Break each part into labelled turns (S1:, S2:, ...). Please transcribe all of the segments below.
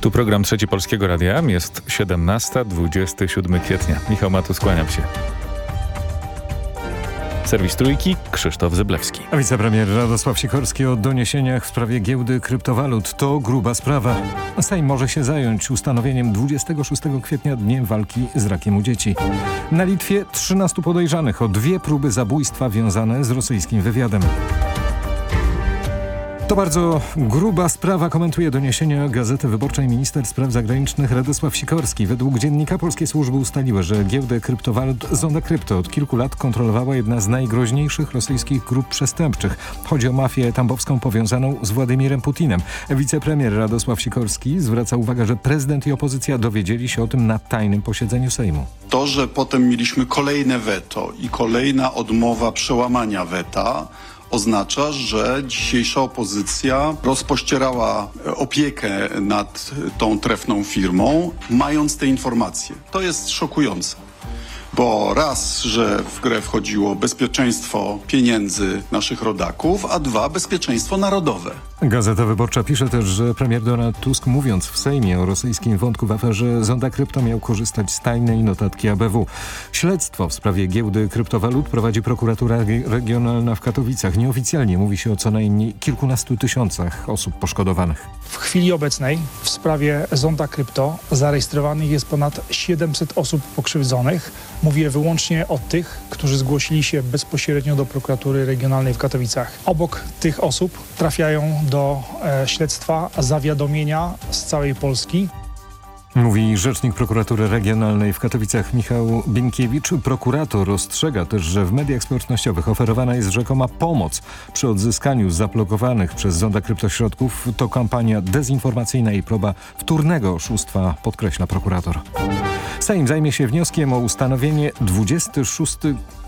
S1: Tu program Trzeci Polskiego Radia. Jest 17-27 kwietnia. Michał Matus, kłaniam się. Serwis Trójki, Krzysztof Zyblewski.
S2: A wicepremier Radosław Sikorski o doniesieniach w sprawie giełdy kryptowalut. To gruba sprawa. Sejm może się zająć ustanowieniem 26 kwietnia Dniem Walki z Rakiem u Dzieci. Na Litwie 13 podejrzanych o dwie próby zabójstwa wiązane z rosyjskim wywiadem. To bardzo gruba sprawa, komentuje doniesienia Gazety Wyborczej minister spraw zagranicznych Radosław Sikorski. Według dziennika polskie służby ustaliły, że giełdę kryptowalut Zonda Krypto od kilku lat kontrolowała jedna z najgroźniejszych rosyjskich grup przestępczych. Chodzi o mafię tambowską powiązaną z Władimirem Putinem. Wicepremier Radosław Sikorski zwraca uwagę, że prezydent i opozycja dowiedzieli się o tym na tajnym posiedzeniu Sejmu.
S3: To, że potem mieliśmy kolejne weto i kolejna odmowa przełamania weta, oznacza, że dzisiejsza opozycja rozpościerała opiekę nad tą trefną firmą, mając te informacje. To jest szokujące. Bo raz, że w grę wchodziło bezpieczeństwo pieniędzy naszych rodaków, a dwa, bezpieczeństwo narodowe.
S2: Gazeta Wyborcza pisze też, że premier Donald Tusk mówiąc w Sejmie o rosyjskim wątku w aferze Zonda Krypto miał korzystać z tajnej notatki ABW. Śledztwo w sprawie giełdy kryptowalut prowadzi prokuratura regionalna w Katowicach. Nieoficjalnie mówi się o co najmniej kilkunastu tysiącach osób poszkodowanych.
S4: W chwili obecnej w sprawie Zonda Krypto zarejestrowanych jest ponad 700 osób pokrzywdzonych. Mówię wyłącznie o tych, którzy zgłosili się bezpośrednio do prokuratury regionalnej w Katowicach. Obok tych osób trafiają do e, śledztwa zawiadomienia z całej Polski.
S2: Mówi rzecznik prokuratury regionalnej w Katowicach Michał Binkiewicz. Prokurator ostrzega też, że w mediach społecznościowych oferowana jest rzekoma pomoc przy odzyskaniu zablokowanych przez zonda kryptośrodków. To kampania dezinformacyjna i próba wtórnego oszustwa, podkreśla prokurator. Sejm zajmie się wnioskiem o ustanowienie 26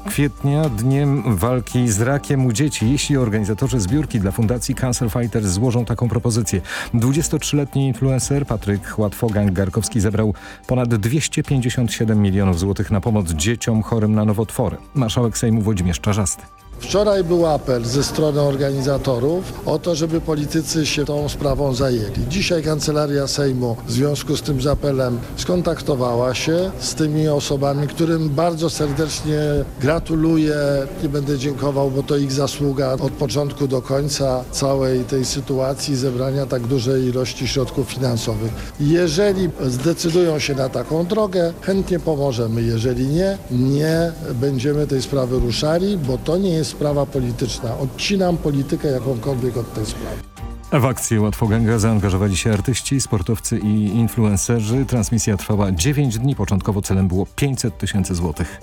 S2: kwietnia dniem walki z rakiem u dzieci, jeśli organizatorzy zbiórki dla Fundacji Cancer Fighters złożą taką propozycję. 23-letni influencer Patryk Łatwogang-Garkowski zebrał ponad 257 milionów złotych na pomoc dzieciom chorym na nowotwory. Marszałek Sejmu Włodzimierz Czarzasty.
S5: Wczoraj był apel ze strony organizatorów o to, żeby politycy się tą sprawą zajęli. Dzisiaj Kancelaria Sejmu w związku z tym z apelem skontaktowała się z tymi osobami, którym bardzo serdecznie gratuluję. Nie będę dziękował, bo to ich zasługa od początku do końca całej tej sytuacji zebrania tak dużej ilości środków finansowych. Jeżeli zdecydują się na taką drogę, chętnie pomożemy. Jeżeli nie, nie będziemy tej sprawy ruszali, bo to nie jest sprawa polityczna. Odcinam politykę jakąkolwiek od tej sprawy.
S2: W akcję Łatwoganga zaangażowali się artyści, sportowcy i influencerzy. Transmisja trwała 9 dni. Początkowo celem było 500 tysięcy złotych.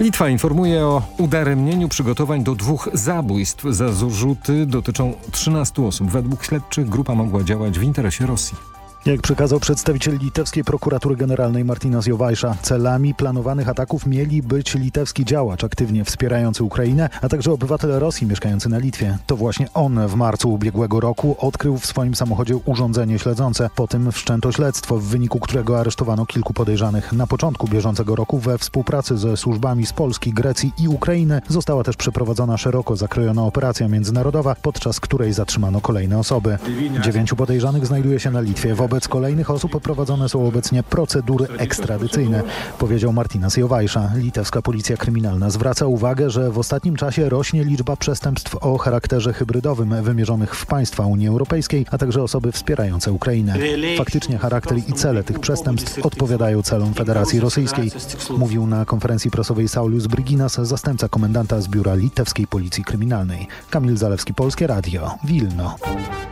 S2: Litwa informuje o udaremnieniu przygotowań do dwóch zabójstw. Zarzuty dotyczą 13 osób. Według śledczych grupa mogła działać w interesie Rosji.
S6: Jak przekazał przedstawiciel litewskiej prokuratury generalnej Martinas Jowajsza, celami planowanych ataków mieli być litewski działacz aktywnie wspierający Ukrainę, a także obywatel Rosji mieszkający na Litwie. To właśnie on w marcu ubiegłego roku odkrył w swoim samochodzie urządzenie śledzące. Po tym wszczęto śledztwo, w wyniku którego aresztowano kilku podejrzanych. Na początku bieżącego roku we współpracy ze służbami z Polski, Grecji i Ukrainy została też przeprowadzona szeroko zakrojona operacja międzynarodowa, podczas której zatrzymano kolejne osoby. Dziewięciu podejrzanych znajduje się na Litwie. Wobec Wobec kolejnych osób prowadzone są obecnie procedury ekstradycyjne, powiedział Martinas Jowajsza. Litewska Policja Kryminalna zwraca uwagę, że w ostatnim czasie rośnie liczba przestępstw o charakterze hybrydowym wymierzonych w państwa Unii Europejskiej, a także osoby wspierające Ukrainę. Faktycznie charakter i cele tych przestępstw odpowiadają celom Federacji Rosyjskiej, mówił na konferencji prasowej Saulius Bryginas, zastępca komendanta z biura litewskiej Policji Kryminalnej. Kamil Zalewski, Polskie Radio, Wilno.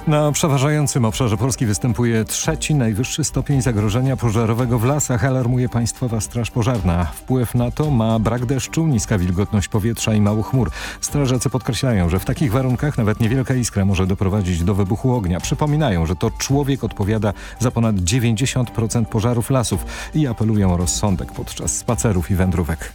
S2: Na przeważającym obszarze Polski występuje trzeci najwyższy stopień zagrożenia pożarowego w lasach, alarmuje Państwowa Straż Pożarna. Wpływ na to ma brak deszczu, niska wilgotność powietrza i mało chmur. Strażacy podkreślają, że w takich warunkach nawet niewielka iskra może doprowadzić do wybuchu ognia. Przypominają, że to człowiek odpowiada za ponad 90% pożarów lasów i apelują o rozsądek podczas spacerów i wędrówek.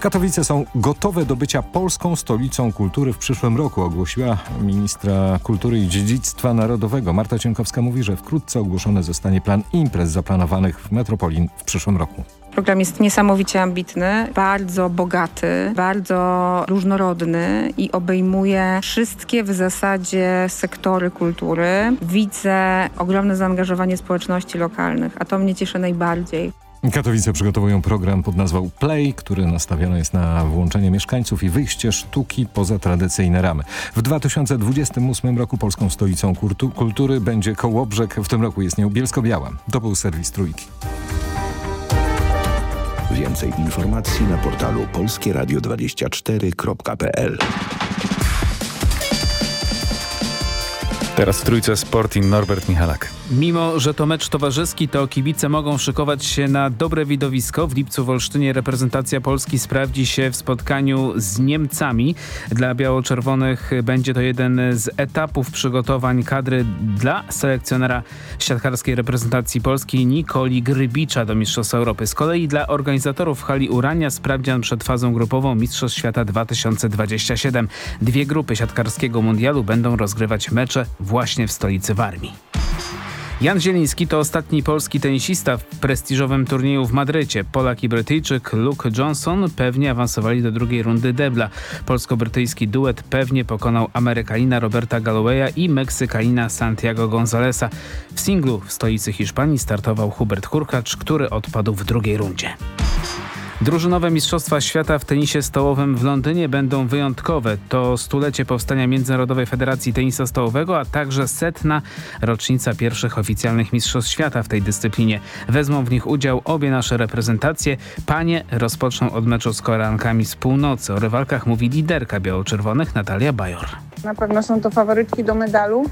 S2: Katowice są gotowe do bycia polską stolicą kultury w przyszłym roku, ogłosiła ministra kultury i dziedzictwa narodowego. Marta Cienkowska mówi, że wkrótce ogłoszony zostanie plan imprez zaplanowanych w metropolii w przyszłym roku.
S7: Program jest niesamowicie ambitny, bardzo bogaty, bardzo różnorodny i obejmuje wszystkie w zasadzie sektory kultury. Widzę ogromne zaangażowanie społeczności lokalnych, a to mnie cieszy najbardziej.
S2: Katowice przygotowują program pod nazwą Play, który nastawiony jest na włączenie mieszkańców i wyjście sztuki poza tradycyjne ramy. W 2028 roku polską stolicą kultury będzie Kołobrzeg, w tym roku jest nią Bielsko-Biała. To był serwis Trójki.
S8: Więcej informacji na portalu polskieradio24.pl
S1: Teraz w Trójce Sporting Norbert Michalak.
S9: Mimo, że to mecz towarzyski, to kibice mogą szykować się na dobre widowisko. W lipcu w Olsztynie reprezentacja Polski sprawdzi się w spotkaniu z Niemcami. Dla biało-czerwonych będzie to jeden z etapów przygotowań kadry dla selekcjonera siatkarskiej reprezentacji Polski Nikoli Grybicza do Mistrzostw Europy. Z kolei dla organizatorów hali Urania sprawdzian przed fazą grupową Mistrzostw Świata 2027. Dwie grupy siatkarskiego mundialu będą rozgrywać mecze właśnie w stolicy Warmii. Jan Zieliński to ostatni polski tenisista w prestiżowym turnieju w Madrycie. Polak i Brytyjczyk Luke Johnson pewnie awansowali do drugiej rundy debla. Polsko-brytyjski duet pewnie pokonał Amerykanina Roberta Gallowaya i Meksykanina Santiago Gonzalesa. W singlu w stolicy Hiszpanii startował Hubert Hurkacz, który odpadł w drugiej rundzie. Drużynowe Mistrzostwa Świata w tenisie stołowym w Londynie będą wyjątkowe. To stulecie powstania Międzynarodowej Federacji Tenisa Stołowego, a także setna rocznica pierwszych oficjalnych Mistrzostw Świata w tej dyscyplinie. Wezmą w nich udział obie nasze reprezentacje. Panie rozpoczną od meczu z Koreankami z północy. O rywalkach mówi liderka biało-czerwonych Natalia Bajor.
S10: Na pewno są to faworytki do medalu.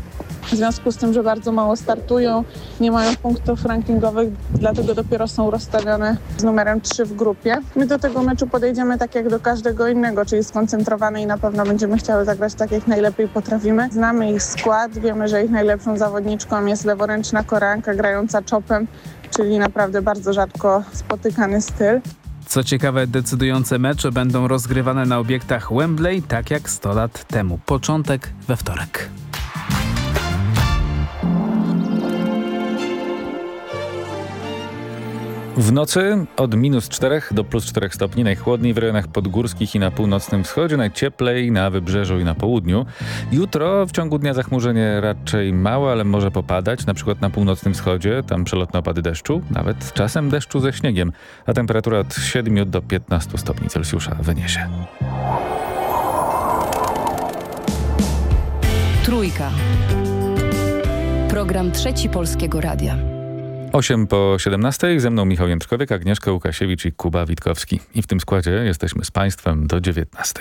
S10: W związku z tym, że bardzo mało startują, nie mają punktów rankingowych, dlatego dopiero są rozstawione z numerem 3 w grupie. My do tego meczu podejdziemy tak jak do każdego innego, czyli skoncentrowane i na pewno będziemy chciały zagrać tak, jak najlepiej potrafimy. Znamy ich skład, wiemy, że ich najlepszą zawodniczką jest leworęczna Koreanka grająca czopem, czyli naprawdę bardzo rzadko spotykany styl.
S9: Co ciekawe, decydujące mecze będą rozgrywane na obiektach Wembley, tak jak 100 lat temu. Początek we wtorek.
S1: W nocy od minus 4 do plus 4 stopni, najchłodniej w rejonach podgórskich i na północnym wschodzie, najcieplej na wybrzeżu i na południu. Jutro w ciągu dnia zachmurzenie raczej małe, ale może popadać, na przykład na północnym wschodzie, tam przelotne opady deszczu, nawet czasem deszczu ze śniegiem, a temperatura od 7 do 15 stopni Celsjusza wyniesie.
S11: Trójka. Program Trzeci Polskiego Radia.
S1: 8 po 17. Ze mną Michał Jędrkowiek, Agnieszka Łukasiewicz i Kuba Witkowski. I w tym składzie jesteśmy z Państwem do 19.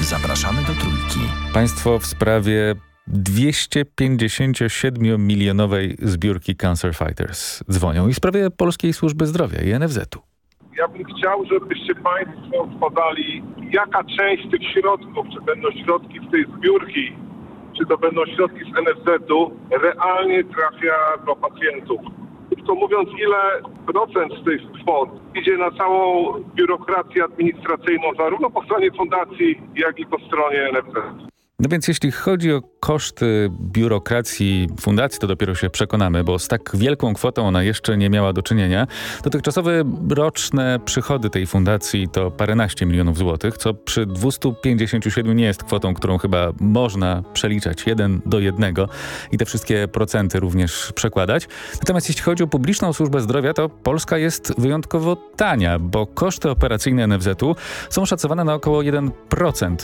S8: Zapraszamy do Trójki.
S1: Państwo w sprawie 257-milionowej zbiórki Cancer Fighters dzwonią i w sprawie Polskiej Służby Zdrowia i NFZ-u.
S12: Ja bym chciał, żebyście Państwo podali, jaka część tych środków, czy będą środki z tej zbiórki, czy to będą środki z NFZ-u, realnie trafia do pacjentów. Krótko mówiąc, ile procent z tych kwot idzie na całą biurokrację administracyjną, zarówno po stronie fundacji, jak i po stronie NFZ.
S1: No więc jeśli chodzi o koszty biurokracji fundacji, to dopiero się przekonamy, bo z tak wielką kwotą ona jeszcze nie miała do czynienia. Dotychczasowe roczne przychody tej fundacji to paręnaście milionów złotych, co przy 257 nie jest kwotą, którą chyba można przeliczać jeden do jednego i te wszystkie procenty również przekładać. Natomiast jeśli chodzi o publiczną służbę zdrowia, to Polska jest wyjątkowo tania, bo koszty operacyjne NFZ-u są szacowane na około 1%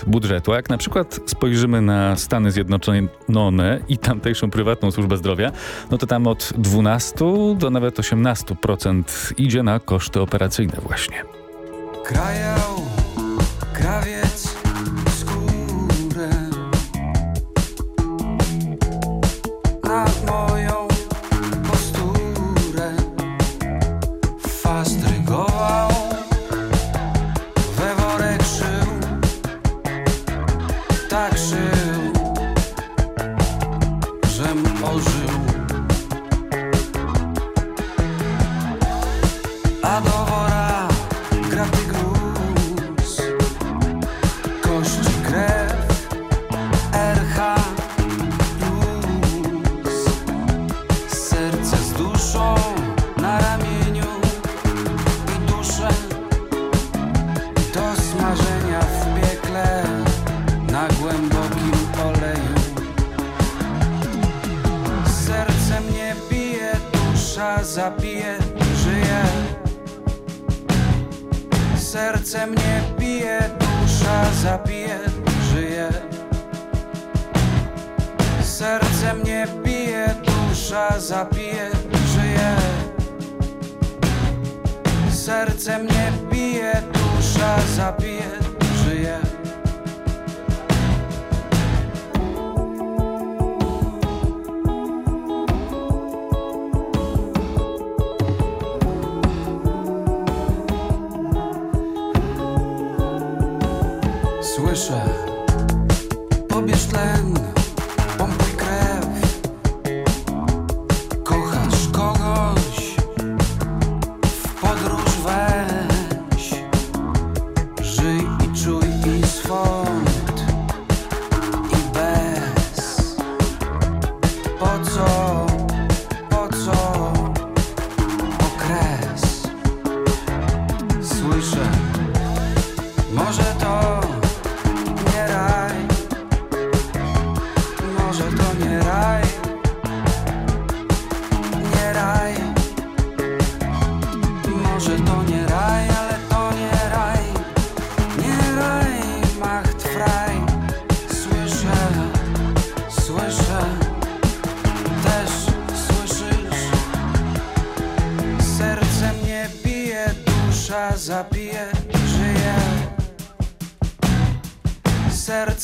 S1: budżetu. A jak na przykład spojrzymy na Stany Zjednoczone i tamtejszą prywatną służbę zdrowia, no to tam od 12 do nawet 18% idzie na koszty operacyjne właśnie. Krajał, krawiec, skórę nad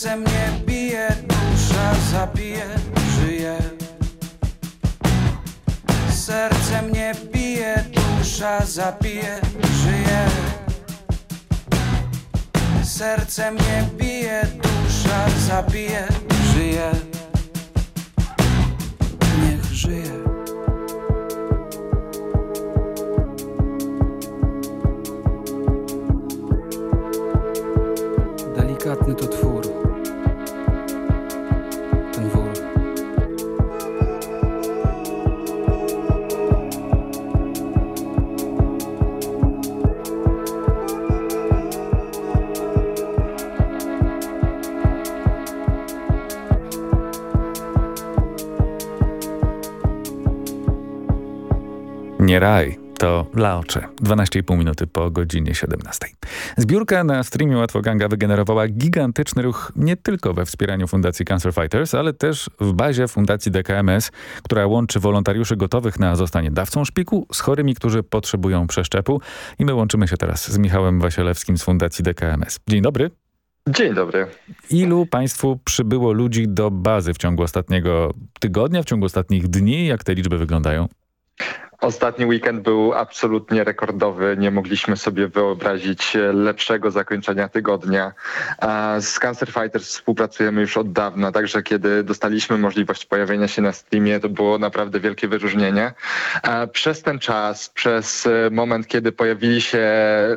S1: Serce
S13: mnie bije, dusza zabije, żyje. Serce mnie bije, dusza zabije, żyje. Serce mnie bije, dusza zabije, żyje. Nie raj. To
S1: Laocze. 12,5 minuty po godzinie 17. Zbiórka na streamie Łatwoganga wygenerowała gigantyczny ruch nie tylko we wspieraniu Fundacji Cancer Fighters, ale też w bazie Fundacji DKMS, która łączy wolontariuszy gotowych na zostanie dawcą szpiku z chorymi, którzy potrzebują przeszczepu. I my łączymy się teraz z Michałem Wasielewskim z Fundacji DKMS. Dzień dobry.
S14: Dzień dobry.
S1: Ilu Państwu przybyło ludzi do bazy w ciągu ostatniego tygodnia, w ciągu ostatnich dni? Jak te liczby wyglądają?
S14: Ostatni weekend był absolutnie rekordowy. Nie mogliśmy sobie wyobrazić lepszego zakończenia tygodnia. Z Cancer Fighters współpracujemy już od dawna, także kiedy dostaliśmy możliwość pojawienia się na streamie, to było naprawdę wielkie wyróżnienie. Przez ten czas, przez moment, kiedy pojawili się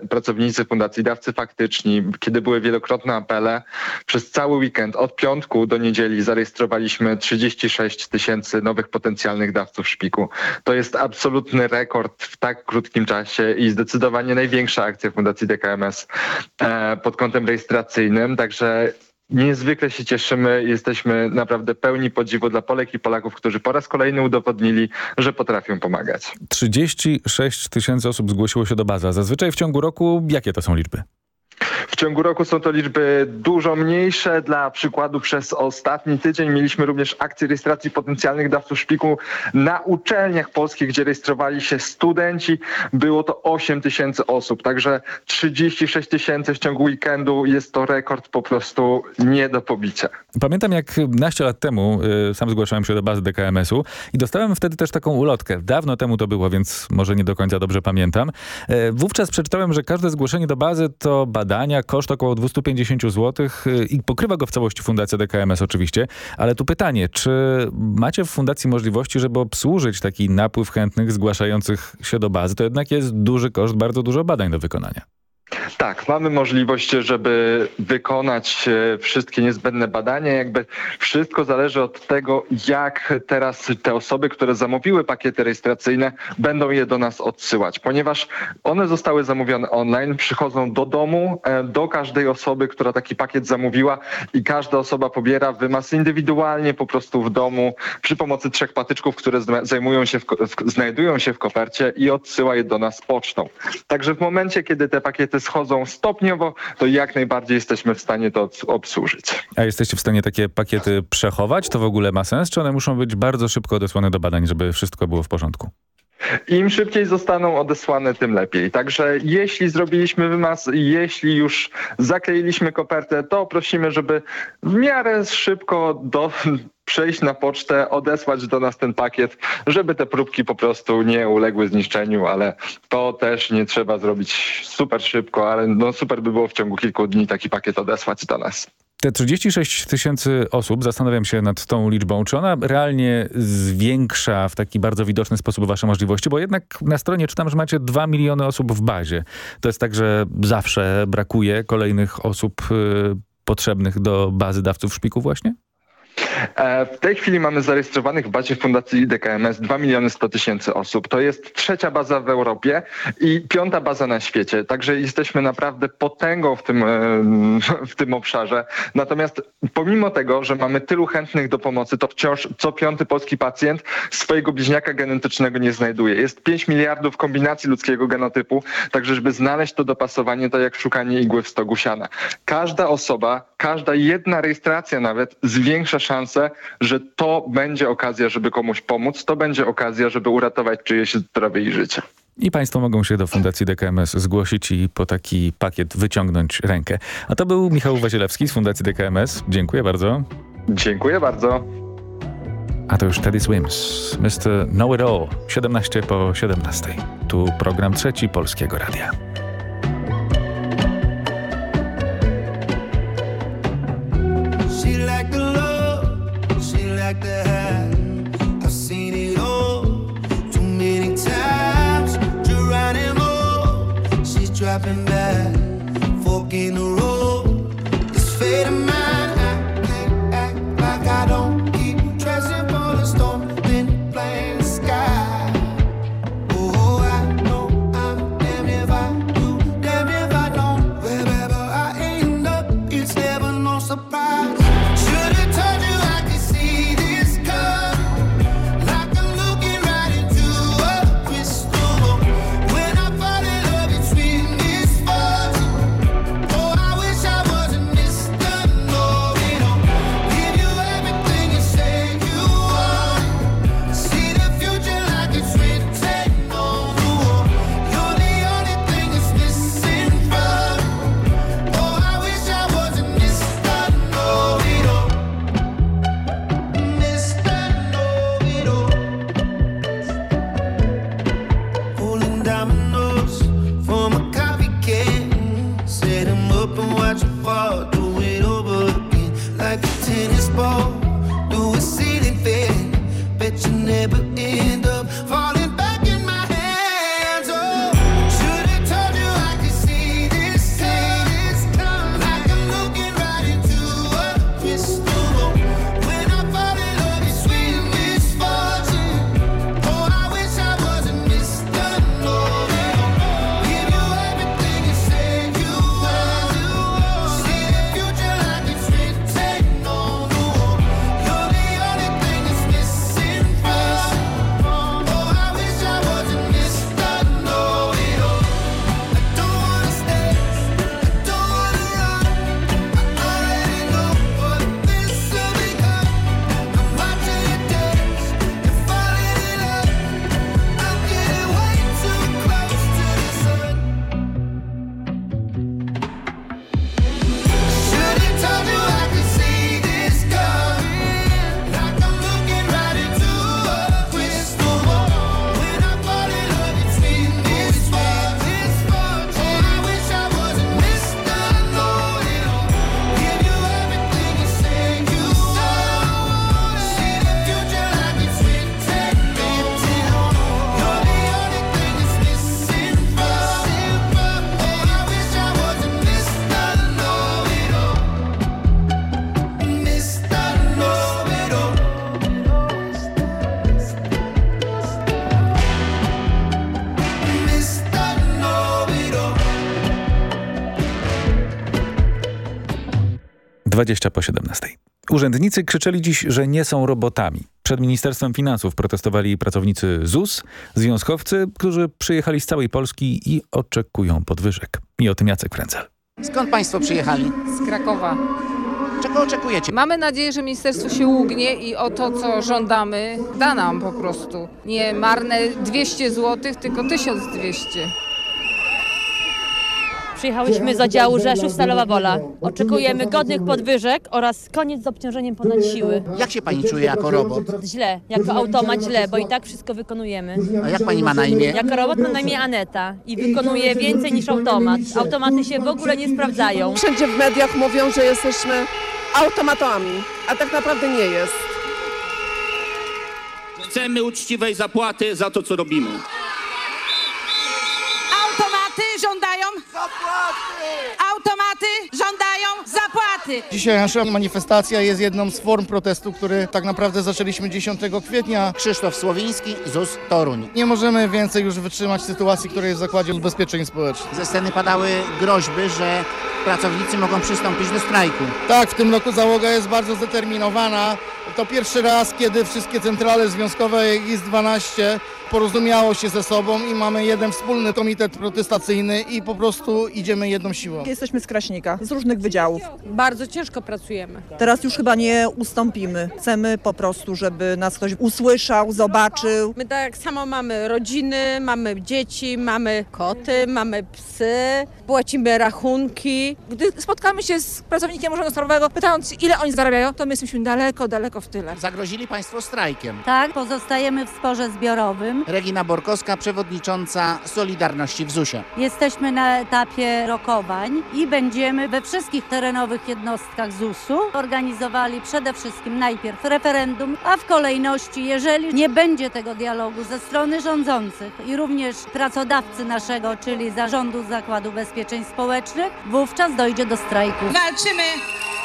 S14: pracownicy Fundacji Dawcy Faktyczni, kiedy były wielokrotne apele, przez cały weekend od piątku do niedzieli zarejestrowaliśmy 36 tysięcy nowych potencjalnych dawców szpiku. To jest absolutnie absolutny rekord w tak krótkim czasie i zdecydowanie największa akcja Fundacji DKMS e, pod kątem rejestracyjnym. Także Niezwykle się cieszymy, jesteśmy naprawdę pełni podziwu dla Polek i Polaków, którzy po raz kolejny udowodnili, że potrafią pomagać.
S1: 36 tysięcy osób zgłosiło się do bazy. Zazwyczaj w ciągu roku jakie to są liczby?
S14: W ciągu roku są to liczby dużo mniejsze. Dla przykładu przez ostatni tydzień mieliśmy również akcję rejestracji potencjalnych dawców szpiku na uczelniach polskich, gdzie rejestrowali się studenci. Było to 8 tysięcy osób, także 36 tysięcy w ciągu weekendu jest to rekord po prostu nie do pobicia.
S1: Pamiętam jak naście lat temu y, sam zgłaszałem się do bazy DKMS-u i dostałem wtedy też taką ulotkę. Dawno temu to było, więc może nie do końca dobrze pamiętam. Y, wówczas przeczytałem, że każde zgłoszenie do bazy to badania, koszt około 250 zł i pokrywa go w całości Fundacja DKMS oczywiście. Ale tu pytanie, czy macie w fundacji możliwości, żeby obsłużyć taki napływ chętnych zgłaszających się do bazy? To jednak jest duży koszt, bardzo dużo badań do wykonania.
S14: Tak, mamy możliwość, żeby wykonać e, wszystkie niezbędne badania. Jakby wszystko zależy od tego, jak teraz te osoby, które zamówiły pakiety rejestracyjne, będą je do nas odsyłać, ponieważ one zostały zamówione online, przychodzą do domu, e, do każdej osoby, która taki pakiet zamówiła i każda osoba pobiera wymaz indywidualnie po prostu w domu przy pomocy trzech patyczków, które zajmują się w, w, znajdują się w kopercie i odsyła je do nas pocztą. Także w momencie, kiedy te pakiety schodzą stopniowo, to jak najbardziej jesteśmy w stanie to obsłużyć.
S1: A jesteście w stanie takie pakiety przechować? To w ogóle ma sens? Czy one muszą być bardzo szybko odesłane do badań, żeby wszystko było w porządku?
S14: Im szybciej zostaną odesłane, tym lepiej. Także jeśli zrobiliśmy wymaz, jeśli już zakleiliśmy kopertę, to prosimy, żeby w miarę szybko do, przejść na pocztę, odesłać do nas ten pakiet, żeby te próbki po prostu nie uległy zniszczeniu, ale to też nie trzeba zrobić super szybko, ale no super by było w ciągu kilku dni taki pakiet odesłać do nas.
S1: Te 36 tysięcy osób, zastanawiam się nad tą liczbą, czy ona realnie zwiększa w taki bardzo widoczny sposób wasze możliwości, bo jednak na stronie czytam, że macie 2 miliony osób w bazie. To jest tak, że zawsze brakuje kolejnych osób y, potrzebnych do bazy dawców szpiku właśnie?
S14: E, w tej chwili mamy zarejestrowanych w bazie Fundacji DKMS 2 miliony 100 tysięcy osób. To jest trzecia baza w Europie i piąta baza na świecie. Także jesteśmy naprawdę potęgą w tym, e, w tym obszarze. Natomiast pomimo tego, że mamy tylu chętnych do pomocy, to wciąż co piąty polski pacjent swojego bliźniaka genetycznego nie znajduje. Jest 5 miliardów kombinacji ludzkiego genotypu, także żeby znaleźć to dopasowanie, to jak szukanie igły w stogu siana. Każda osoba, każda jedna rejestracja nawet zwiększa szansę, że to będzie okazja, żeby komuś pomóc, to będzie okazja, żeby uratować czyjeś zdrowie i życie.
S1: I Państwo mogą się do Fundacji DKMS zgłosić i po taki pakiet wyciągnąć rękę. A to był Michał Wazielewski z Fundacji DKMS. Dziękuję bardzo.
S14: Dziękuję bardzo.
S1: A to już Teddy Swims, Mr. Know It All, 17 po 17. Tu program trzeci Polskiego Radia.
S15: the
S1: 20 po 17. Urzędnicy krzyczeli dziś, że nie są robotami. Przed Ministerstwem Finansów protestowali pracownicy ZUS, związkowcy, którzy przyjechali z całej Polski i oczekują podwyżek. I o tym Jacek Fręcel.
S16: Skąd Państwo przyjechali?
S17: Z Krakowa.
S16: Czego oczekujecie?
S17: Mamy nadzieję, że ministerstwo się ugnie i o to, co żądamy, da nam po prostu. Nie marne 200 zł, tylko 1200.
S18: Przyjechałyśmy z oddziału Rzeszów Stalowa Wola. Oczekujemy godnych podwyżek oraz koniec z obciążeniem ponad siły.
S16: Jak się Pani czuje jako robot?
S18: Źle, jako automat źle, bo i tak wszystko wykonujemy.
S16: A jak Pani ma na imię?
S18: Jako robot mam na imię Aneta i wykonuję więcej niż automat. Automaty się w ogóle nie sprawdzają.
S19: Wszędzie w mediach mówią, że jesteśmy automatami, a tak naprawdę nie jest.
S20: Chcemy uczciwej zapłaty za to, co robimy.
S21: Automaty żądają zapłaty! Automaty żądają
S22: Dzisiaj nasza manifestacja jest jedną z form protestu, który tak naprawdę zaczęliśmy 10 kwietnia.
S16: Krzysztof Słowiński, ZUS Toruń.
S22: Nie możemy więcej już wytrzymać sytuacji, która jest w Zakładzie Ubezpieczeń Społecznych.
S16: Ze sceny padały groźby, że pracownicy mogą przystąpić do strajku.
S22: Tak, w tym roku załoga jest bardzo zdeterminowana. To pierwszy raz, kiedy wszystkie centrale związkowe IS-12 porozumiało się ze sobą i mamy jeden wspólny komitet protestacyjny i po prostu idziemy jedną siłą.
S23: Jesteśmy z Kraśnika, z różnych wydziałów.
S17: Bardzo ciężko pracujemy.
S23: Teraz już chyba nie ustąpimy. Chcemy po prostu, żeby nas ktoś usłyszał, zobaczył.
S17: My tak samo mamy rodziny, mamy dzieci, mamy koty, mamy psy, płacimy rachunki.
S23: Gdy spotkamy się z pracownikiem urzędu skarbowego, pytając ile oni zarabiają, to my jesteśmy daleko, daleko w tyle.
S16: Zagrozili Państwo strajkiem.
S18: Tak, pozostajemy w sporze zbiorowym.
S16: Regina Borkowska, przewodnicząca Solidarności w ZUS-ie.
S18: Jesteśmy na etapie rokowań i będziemy we wszystkich terenowych jednostkach ZUS-u organizowali przede wszystkim najpierw referendum, a w kolejności, jeżeli nie będzie tego dialogu ze strony rządzących i również pracodawcy naszego, czyli Zarządu Zakładu Ubezpieczeń Społecznych, wówczas dojdzie do strajku.
S21: Walczymy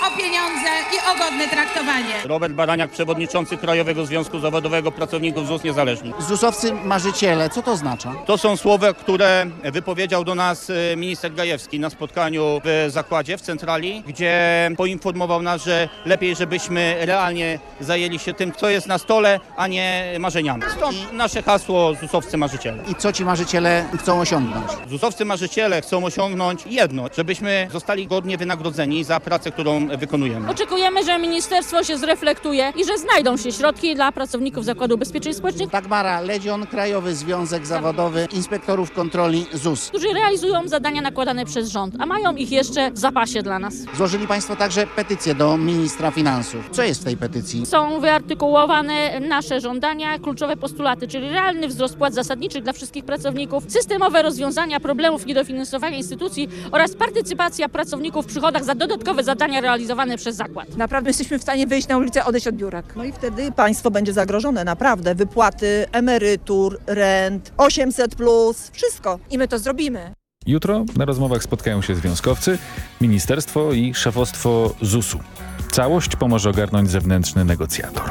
S21: o pieniądze i o godne traktowanie.
S20: Robert Baraniak, przewodniczący Krajowego Związku Zawodowego Pracowników ZUS Niezależni.
S16: ZUS-owcy marzyciele, co to oznacza?
S20: To są słowa, które wypowiedział do nas e, minister Gajewski na spotkaniu w zakładzie, w centrali, gdzie poinformował nas, że lepiej, żebyśmy realnie zajęli się tym, co jest na stole, a nie marzeniami. Stąd nasze hasło ZUS-owcy marzyciele.
S16: I co ci marzyciele chcą osiągnąć?
S20: ZUS-owcy marzyciele chcą osiągnąć jedno, żebyśmy zostali godnie wynagrodzeni za pracę, którą wykonujemy.
S18: Oczekujemy, że ministerstwo się zreflektuje i że znajdą się środki dla pracowników Zakładu Ubezpieczeń Społecznych,
S16: Dagmara Ledzion, Krajowy Związek Zawodowy Inspektorów Kontroli ZUS.
S18: którzy realizują zadania nakładane przez rząd, a mają ich jeszcze w zapasie dla nas.
S16: Złożyli Państwo także petycję do ministra finansów. Co jest w tej petycji?
S18: Są wyartykułowane nasze żądania, kluczowe postulaty, czyli realny wzrost płac zasadniczych dla wszystkich pracowników, systemowe rozwiązania problemów niedofinansowania instytucji oraz partycypacja pracowników w przychodach za dodatkowe zadania realizowane przez zakład.
S23: Naprawdę jesteśmy w stanie wyjść na ulicę, odejść od biurek. No i wtedy państwo będzie zagrożone, naprawdę. Wypłaty emerytur, rent, 800 plus, wszystko. I my to zrobimy.
S1: Jutro na rozmowach spotkają się związkowcy, ministerstwo i szefostwo ZUS-u. Całość pomoże ogarnąć zewnętrzny negocjator.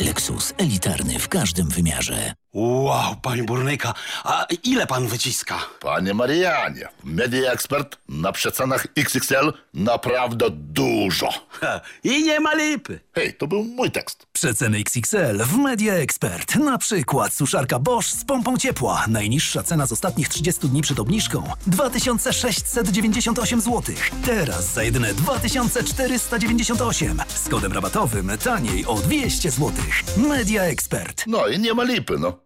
S24: Lexus elitarny w każdym wymiarze.
S25: Wow, panie burnyka, a ile pan wyciska?
S26: Panie Marianie, Media Expert na przecenach XXL naprawdę dużo.
S25: I nie ma lipy.
S26: Hej, to był mój tekst.
S27: Przeceny XXL w Media Expert. Na przykład suszarka Bosch z pompą ciepła. Najniższa cena z ostatnich 30 dni przed obniżką 2698 zł. Teraz za jedyne 2498. Z kodem rabatowym taniej o 200 zł. Media Expert.
S26: No i nie ma lipy, no.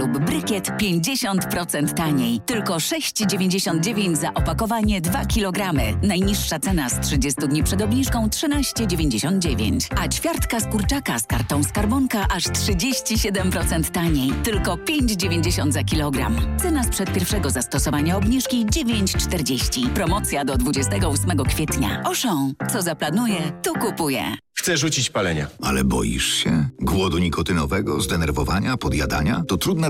S11: lub brykiet 50% taniej. Tylko 6,99 za opakowanie 2 kg. Najniższa cena z 30 dni przed obniżką 13,99. A ćwiartka z kurczaka z kartą skarbonka aż 37% taniej. Tylko 5,90 za kilogram. Cena sprzed pierwszego zastosowania obniżki 9,40. Promocja do 28 kwietnia. Auchan. Co zaplanuje, to kupuje.
S8: Chcę rzucić palenia. Ale boisz się? Głodu nikotynowego, zdenerwowania, podjadania? To trudna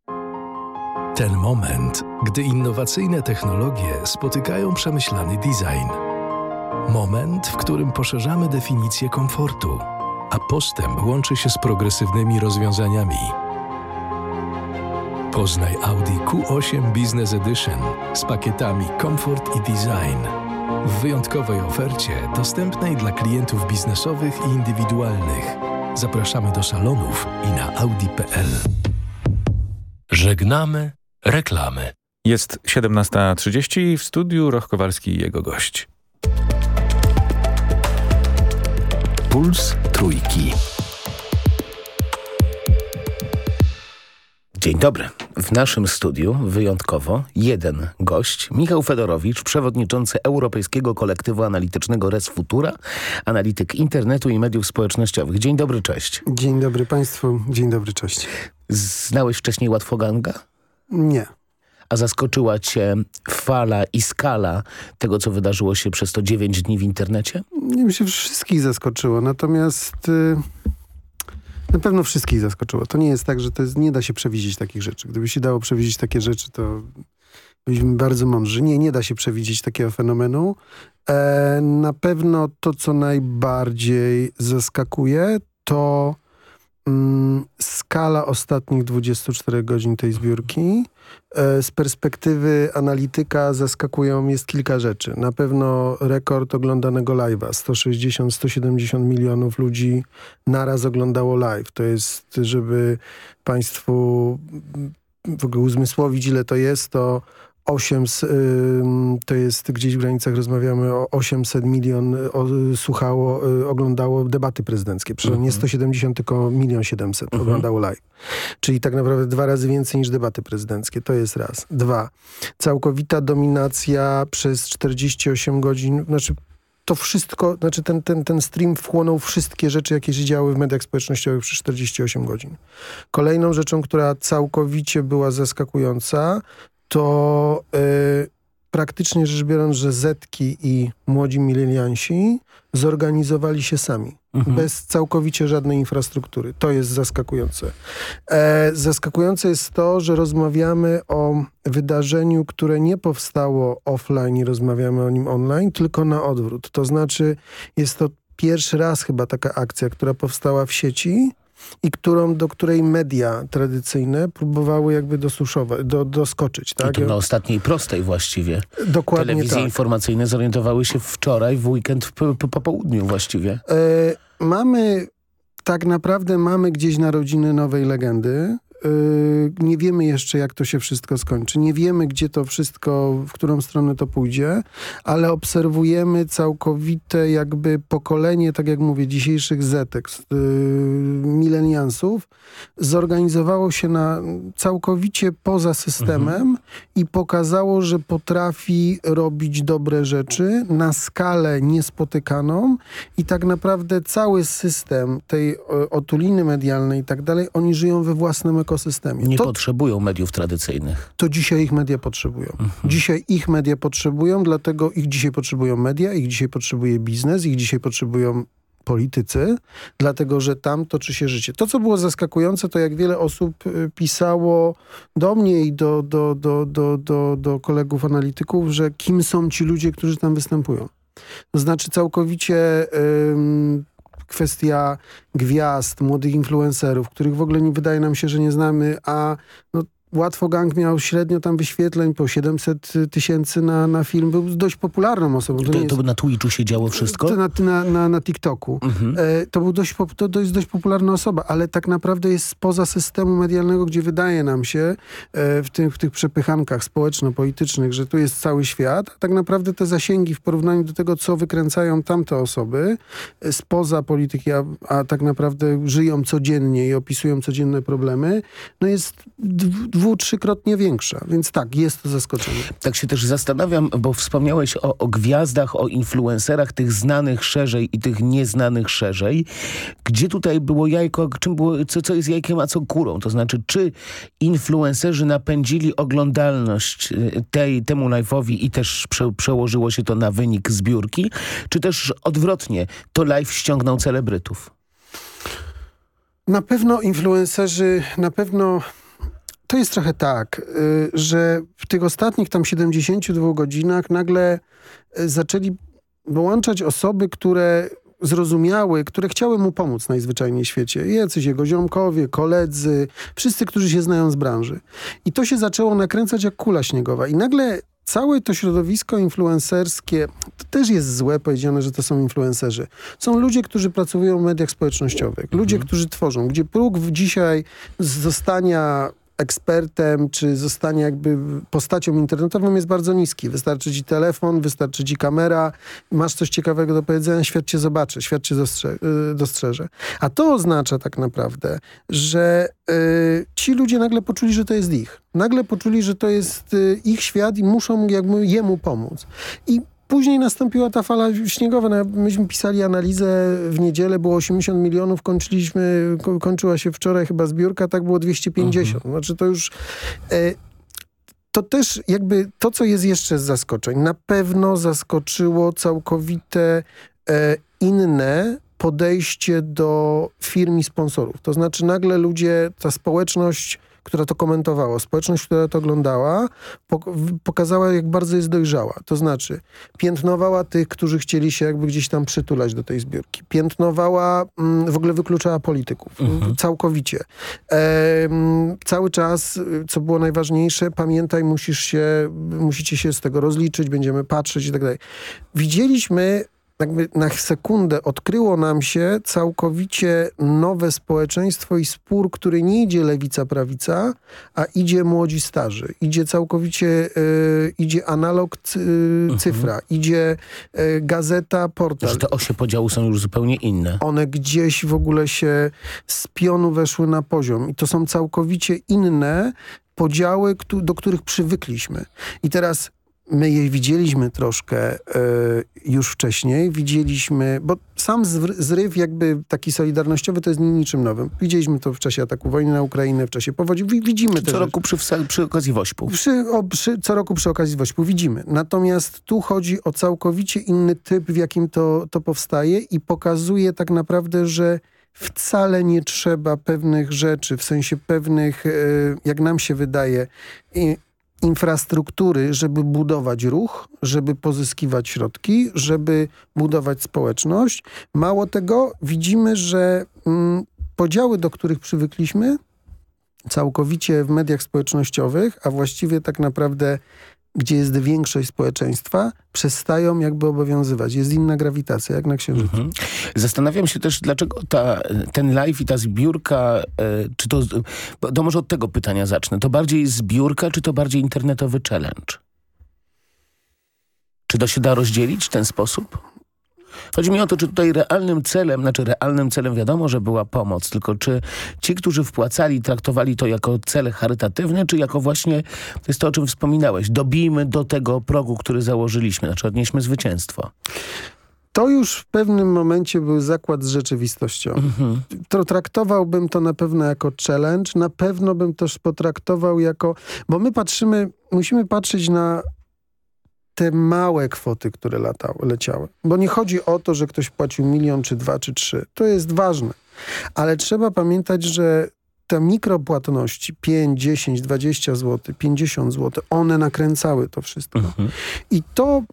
S28: Ten moment, gdy innowacyjne technologie spotykają przemyślany design. Moment, w którym poszerzamy definicję komfortu, a postęp łączy się z progresywnymi rozwiązaniami. Poznaj Audi Q8 Business Edition z pakietami Comfort i Design. W wyjątkowej ofercie dostępnej dla klientów biznesowych i indywidualnych. Zapraszamy do salonów i na audi.pl. Żegnamy reklamy.
S1: Jest 17.30 w studiu Roch Kowalski i jego gość.
S28: Puls Trójki.
S29: Dzień dobry. W naszym studiu wyjątkowo jeden gość, Michał Fedorowicz, przewodniczący Europejskiego Kolektywu Analitycznego Res Futura, analityk internetu i mediów społecznościowych. Dzień dobry, cześć.
S30: Dzień dobry Państwu, dzień dobry, cześć.
S29: Znałeś wcześniej Łatwoganga?
S30: Nie.
S29: A zaskoczyła cię fala i skala tego, co wydarzyło się przez to 9 dni w internecie?
S30: Nie wiem, się wszystkich zaskoczyło, natomiast y, na pewno wszystkich zaskoczyło. To nie jest tak, że to jest, nie da się przewidzieć takich rzeczy. Gdyby się dało przewidzieć takie rzeczy, to Byliśmy bardzo mądrzy. Nie, nie da się przewidzieć takiego fenomenu. E, na pewno to, co najbardziej zaskakuje, to skala ostatnich 24 godzin tej zbiórki. E, z perspektywy analityka zaskakują jest kilka rzeczy. Na pewno rekord oglądanego live'a. 160-170 milionów ludzi naraz oglądało live. To jest, żeby Państwu w ogóle uzmysłowić, ile to jest, to 8, to jest gdzieś w granicach, rozmawiamy o 800 milion o, słuchało, y, oglądało debaty prezydenckie. Przecież nie 170, tylko milion 700 oglądało live. Czyli tak naprawdę dwa razy więcej niż debaty prezydenckie. To jest raz. Dwa. Całkowita dominacja przez 48 godzin, znaczy to wszystko, znaczy ten, ten, ten stream wchłonął wszystkie rzeczy, jakie się działy w mediach społecznościowych przez 48 godzin. Kolejną rzeczą, która całkowicie była zaskakująca, to y, praktycznie rzecz biorąc, że Zetki i młodzi mileniansi zorganizowali się sami.
S29: Mhm.
S30: Bez całkowicie żadnej infrastruktury. To jest zaskakujące. E, zaskakujące jest to, że rozmawiamy o wydarzeniu, które nie powstało offline i rozmawiamy o nim online, tylko na odwrót. To znaczy jest to pierwszy raz chyba taka akcja, która powstała w sieci, i którą, do której media tradycyjne próbowały jakby dosuszować, do, doskoczyć. Tak?
S29: I to na ostatniej prostej właściwie.
S30: Dokładnie
S29: Telewizje
S30: tak.
S29: informacyjne zorientowały się wczoraj, w weekend, po południu właściwie.
S30: E, mamy, tak naprawdę mamy gdzieś narodziny nowej legendy. E, nie wiemy jeszcze, jak to się wszystko skończy. Nie wiemy, gdzie to wszystko, w którą stronę to pójdzie, ale obserwujemy całkowite jakby pokolenie, tak jak mówię, dzisiejszych zetek, yy, mileniansów, zorganizowało się na całkowicie poza systemem i pokazało, że potrafi robić dobre rzeczy na skalę niespotykaną i tak naprawdę cały system tej otuliny medialnej i tak dalej, oni żyją we własnym ekosystemie.
S29: Nie
S30: to,
S29: potrzebują mediów tradycyjnych.
S30: to dzisiaj ich media potrzebują. Dzisiaj ich media potrzebują, dlatego ich dzisiaj potrzebują media, ich dzisiaj potrzebuje biznes, ich dzisiaj potrzebują politycy, dlatego że tam toczy się życie. To, co było zaskakujące, to jak wiele osób y, pisało do mnie i do, do, do, do, do, do kolegów analityków, że kim są ci ludzie, którzy tam występują. To znaczy całkowicie ym, kwestia gwiazd, młodych influencerów, których w ogóle nie wydaje nam się, że nie znamy, a no, Łatwo Gang miał średnio tam wyświetleń po 700 tysięcy na, na film. Był dość popularną osobą.
S29: To, to
S30: jest-
S29: na Twitchu się działo wszystko?
S30: to na, na, na, na TikToku.
S29: Mhm.
S30: E, to, był dość, to, to jest dość popularna osoba, ale tak naprawdę jest spoza systemu medialnego, gdzie wydaje nam się e, w, tych, w tych przepychankach społeczno-politycznych, że tu jest cały świat, a tak naprawdę te zasięgi w porównaniu do tego, co wykręcają tamte osoby e, spoza polityki, a, a tak naprawdę żyją codziennie i opisują codzienne problemy, no jest dwu, trzykrotnie większa. Więc tak, jest to zaskoczenie.
S29: Tak się też zastanawiam, bo wspomniałeś o, o gwiazdach, o influencerach, tych znanych szerzej i tych nieznanych szerzej. Gdzie tutaj było jajko, czym było, co, co jest jajkiem, a co kurą? To znaczy, czy influencerzy napędzili oglądalność y, tej, temu live'owi i też prze, przełożyło się to na wynik zbiórki, czy też odwrotnie, to live ściągnął celebrytów?
S30: Na pewno influencerzy, na pewno to jest trochę tak, y, że w tych ostatnich tam 72 godzinach nagle y, zaczęli dołączać osoby, które zrozumiały, które chciały mu pomóc najzwyczajniej w świecie. Jacyś jego ziomkowie, koledzy, wszyscy, którzy się znają z branży. I to się zaczęło nakręcać jak kula śniegowa. I nagle całe to środowisko influencerskie, to też jest złe powiedziane, że to są influencerzy. Są ludzie, którzy pracują w mediach społecznościowych, ludzie, którzy tworzą, gdzie próg dzisiaj zostania ekspertem, czy zostanie jakby postacią internetową jest bardzo niski. Wystarczy ci telefon, wystarczy ci kamera, masz coś ciekawego do powiedzenia, świat cię zobaczy, świat cię dostrze y, dostrzeże. A to oznacza tak naprawdę, że y, ci ludzie nagle poczuli, że to jest ich. Nagle poczuli, że to jest y, ich świat i muszą jakby jemu pomóc. I Później nastąpiła ta fala śniegowa. No, Myśmy pisali analizę w niedzielę, było 80 milionów, kończyliśmy, ko- kończyła się wczoraj chyba zbiórka, tak było 250. Znaczy to już... E, to też jakby to, co jest jeszcze z zaskoczeń, na pewno zaskoczyło całkowite e, inne podejście do firm i sponsorów. To znaczy nagle ludzie, ta społeczność która to komentowała, społeczność, która to oglądała, pokazała, jak bardzo jest dojrzała. To znaczy, piętnowała tych, którzy chcieli się jakby gdzieś tam przytulać do tej zbiórki. Piętnowała, mm, w ogóle wykluczała polityków. Mhm. Całkowicie. E, cały czas, co było najważniejsze, pamiętaj, musisz się, musicie się z tego rozliczyć, będziemy patrzeć i tak dalej. Widzieliśmy jakby na sekundę odkryło nam się całkowicie nowe społeczeństwo i spór, który nie idzie lewica-prawica, a idzie młodzi starzy. Idzie całkowicie, y, idzie analog cy, mhm. cyfra, idzie y, gazeta, portal.
S29: Że te osie podziału są już zupełnie inne.
S30: One gdzieś w ogóle się z pionu weszły na poziom i to są całkowicie inne podziały, do których przywykliśmy. I teraz my je widzieliśmy troszkę y, już wcześniej, widzieliśmy, bo sam zryw jakby taki solidarnościowy to jest niczym nowym. Widzieliśmy to w czasie ataku wojny na Ukrainę, w czasie powodzi, widzimy
S29: to. Co roku przy, przy okazji Wośpu.
S30: Przy, o, przy, co roku przy okazji Wośpu widzimy. Natomiast tu chodzi o całkowicie inny typ, w jakim to, to powstaje i pokazuje tak naprawdę, że wcale nie trzeba pewnych rzeczy, w sensie pewnych, y, jak nam się wydaje, infrastruktury, żeby budować ruch, żeby pozyskiwać środki, żeby budować społeczność. Mało tego, widzimy, że mm, podziały, do których przywykliśmy, całkowicie w mediach społecznościowych, a właściwie tak naprawdę gdzie jest większość społeczeństwa, przestają jakby obowiązywać. Jest inna grawitacja, jak na Księżycu. Mhm.
S29: Zastanawiam się też, dlaczego ta, ten live i ta zbiórka, e, czy to, to może od tego pytania zacznę. To bardziej zbiórka, czy to bardziej internetowy challenge? Czy to się da rozdzielić w ten sposób? Chodzi mi o to, czy tutaj realnym celem, znaczy realnym celem wiadomo, że była pomoc, tylko czy ci, którzy wpłacali, traktowali to jako cel charytatywny, czy jako właśnie, to jest to, o czym wspominałeś, dobijmy do tego progu, który założyliśmy, znaczy odnieśmy zwycięstwo
S30: to już w pewnym momencie był zakład z rzeczywistością. Mhm. To traktowałbym to na pewno jako challenge, na pewno bym też potraktował jako... Bo my patrzymy, musimy patrzeć na te małe kwoty, które latały, leciały. Bo nie chodzi o to, że ktoś płacił milion, czy dwa, czy trzy. To jest ważne. Ale trzeba pamiętać, że te mikropłatności 5, 10, 20 zł, 50 zł, one nakręcały to wszystko. Mhm. I to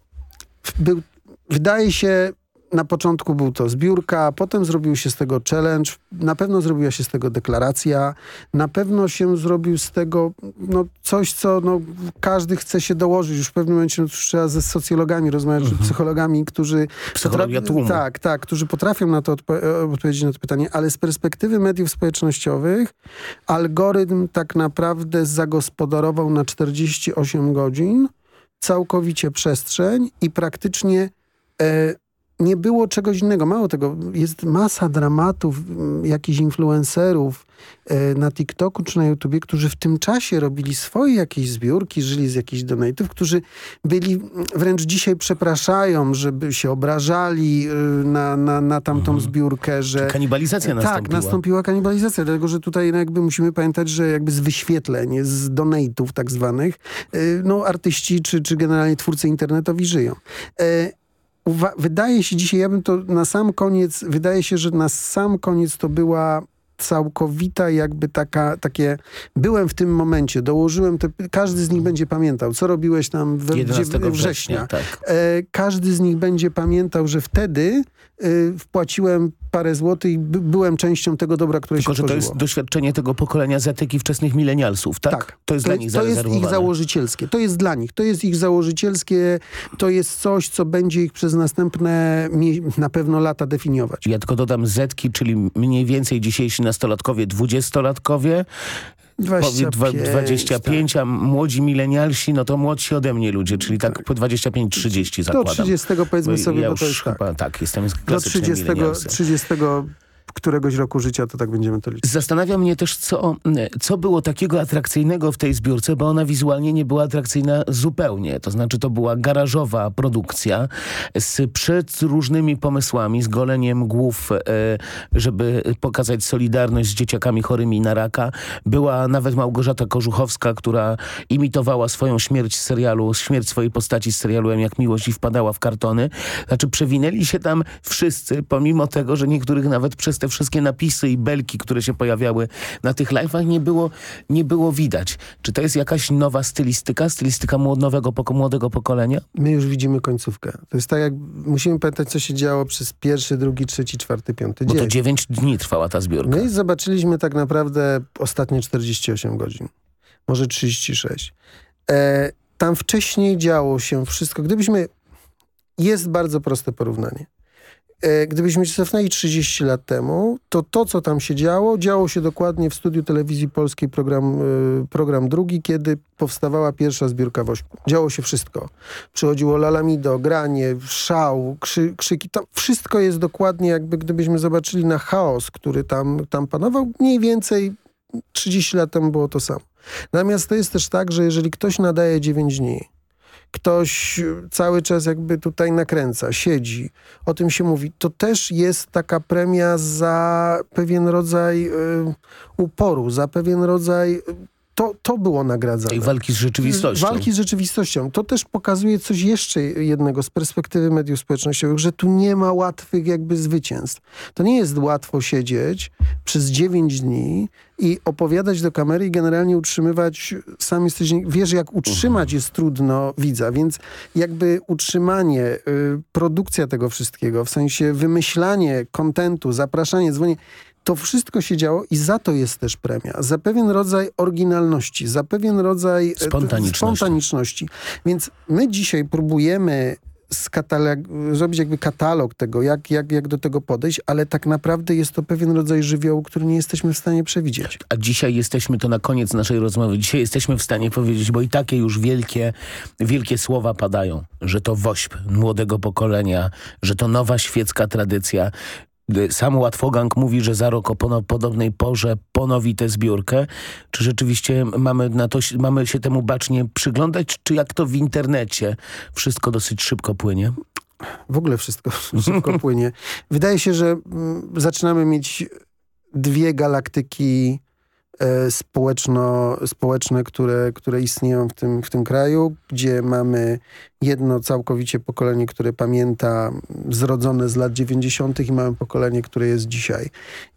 S30: był, wydaje się, na początku był to zbiórka, potem zrobił się z tego challenge, na pewno zrobiła się z tego deklaracja, na pewno się zrobił z tego no, coś, co no, każdy chce się dołożyć. Już w pewnym momencie no, trzeba ze socjologami rozmawiać, mhm. psychologami, którzy...
S29: Psychologia tłumu.
S30: Tak, tak, którzy potrafią na to odpo odpowiedzieć na to pytanie, ale z perspektywy mediów społecznościowych algorytm tak naprawdę zagospodarował na 48 godzin całkowicie przestrzeń i praktycznie e, nie było czegoś innego. Mało tego, jest masa dramatów, mm, jakichś influencerów e, na TikToku czy na YouTubie, którzy w tym czasie robili swoje jakieś zbiórki, żyli z jakichś donatów, którzy byli, mm, wręcz dzisiaj przepraszają, żeby się obrażali e, na, na, na tamtą mhm. zbiórkę, że...
S29: Kanibalizacja
S30: tak,
S29: nastąpiła.
S30: Tak, nastąpiła kanibalizacja, dlatego, że tutaj no, jakby musimy pamiętać, że jakby z wyświetleń, z donatów tak zwanych, e, no artyści czy, czy generalnie twórcy internetowi żyją wydaje się dzisiaj, ja bym to na sam koniec, wydaje się, że na sam koniec to była całkowita jakby taka, takie, byłem w tym momencie, dołożyłem, te, każdy z nich będzie pamiętał, co robiłeś tam w, września. września.
S29: Tak.
S30: E, każdy z nich będzie pamiętał, że wtedy y, wpłaciłem parę złotych i by, byłem częścią tego dobra, które
S29: Tylko,
S30: się
S20: Tylko,
S29: że to jest doświadczenie tego pokolenia Zetek i wczesnych milenialsów, tak?
S30: Tak. To jest to, dla nich To jest ich założycielskie. To jest dla nich. To jest ich założycielskie. To jest coś, co będzie ich przez następne na pewno lata definiować.
S29: Ja tylko dodam Zetki, czyli mniej więcej dzisiejsi nastolatkowie, dwudziestolatkowie,
S30: 25,
S29: 25 tak. a młodzi milenialsi, no to młodsi ode mnie ludzie, czyli tak, tak po 25-30 zakładam.
S30: Do 30 powiedzmy sobie,
S29: ja
S30: bo to jest
S29: chyba,
S30: tak.
S29: tak, jestem klasycznym Do
S30: 30, 30 któregoś roku życia, to tak będziemy to liczyć.
S29: Zastanawia mnie też, co, co było takiego atrakcyjnego w tej zbiórce, bo ona wizualnie nie była atrakcyjna zupełnie. To znaczy, to była garażowa produkcja z przed różnymi pomysłami, z goleniem głów, e, żeby pokazać solidarność z dzieciakami chorymi na raka. Była nawet Małgorzata Korzuchowska, która imitowała swoją śmierć z serialu, śmierć swojej postaci z serialu Jak miłość i wpadała w kartony. Znaczy, przewinęli się tam wszyscy, pomimo tego, że niektórych nawet przez te wszystkie napisy i belki, które się pojawiały na tych live'ach, nie było, nie było widać. Czy to jest jakaś nowa stylistyka, stylistyka nowego, młodego pokolenia?
S30: My już widzimy końcówkę. To jest tak jak, musimy pamiętać, co się działo przez pierwszy, drugi, trzeci, czwarty, piąty
S29: Bo
S30: dzień.
S29: to 9 dni trwała ta zbiórka.
S30: My zobaczyliśmy tak naprawdę ostatnie 48 godzin. Może 36. E, tam wcześniej działo się wszystko. Gdybyśmy... Jest bardzo proste porównanie. E, gdybyśmy się cofnęli 30 lat temu, to to, co tam się działo, działo się dokładnie w studiu telewizji polskiej program, e, program drugi, kiedy powstawała pierwsza zbiórka Wośpu. Działo się wszystko. Przychodziło lalamido, granie, szał, krzy, krzyki. Tam wszystko jest dokładnie jakby gdybyśmy zobaczyli na chaos, który tam, tam panował. Mniej więcej 30 lat temu było to samo. Natomiast to jest też tak, że jeżeli ktoś nadaje 9 dni, ktoś cały czas jakby tutaj nakręca, siedzi, o tym się mówi, to też jest taka premia za pewien rodzaj y, uporu, za pewien rodzaj... To, to było nagradzane.
S29: I walki z rzeczywistością.
S30: Walki z rzeczywistością. To też pokazuje coś jeszcze jednego z perspektywy mediów społecznościowych, że tu nie ma łatwych jakby zwycięstw. To nie jest łatwo siedzieć przez 9 dni i opowiadać do kamery i generalnie utrzymywać, sam jesteś, wiesz jak utrzymać jest trudno widza, więc jakby utrzymanie, y, produkcja tego wszystkiego, w sensie wymyślanie kontentu, zapraszanie, dzwonienie, to wszystko się działo i za to jest też premia. Za pewien rodzaj oryginalności, za pewien rodzaj e,
S29: Spontaniczności.
S30: spontaniczności. Więc my dzisiaj próbujemy zrobić jakby katalog tego, jak, jak, jak do tego podejść, ale tak naprawdę jest to pewien rodzaj żywiołu, który nie jesteśmy w stanie przewidzieć.
S29: A dzisiaj jesteśmy, to na koniec naszej rozmowy, dzisiaj jesteśmy w stanie powiedzieć, bo i takie już wielkie, wielkie słowa padają, że to wośp młodego pokolenia, że to nowa świecka tradycja. Sam Łatwogang mówi, że za rok o podobnej porze ponowi tę zbiórkę. Czy rzeczywiście mamy, na to, mamy się temu bacznie przyglądać, czy jak to w internecie wszystko dosyć szybko płynie?
S30: W ogóle wszystko szybko płynie. Wydaje się, że mm, zaczynamy mieć dwie galaktyki społeczno, społeczne, które, które istnieją w tym, w tym kraju, gdzie mamy jedno całkowicie pokolenie, które pamięta zrodzone z lat 90. i mamy pokolenie, które jest dzisiaj.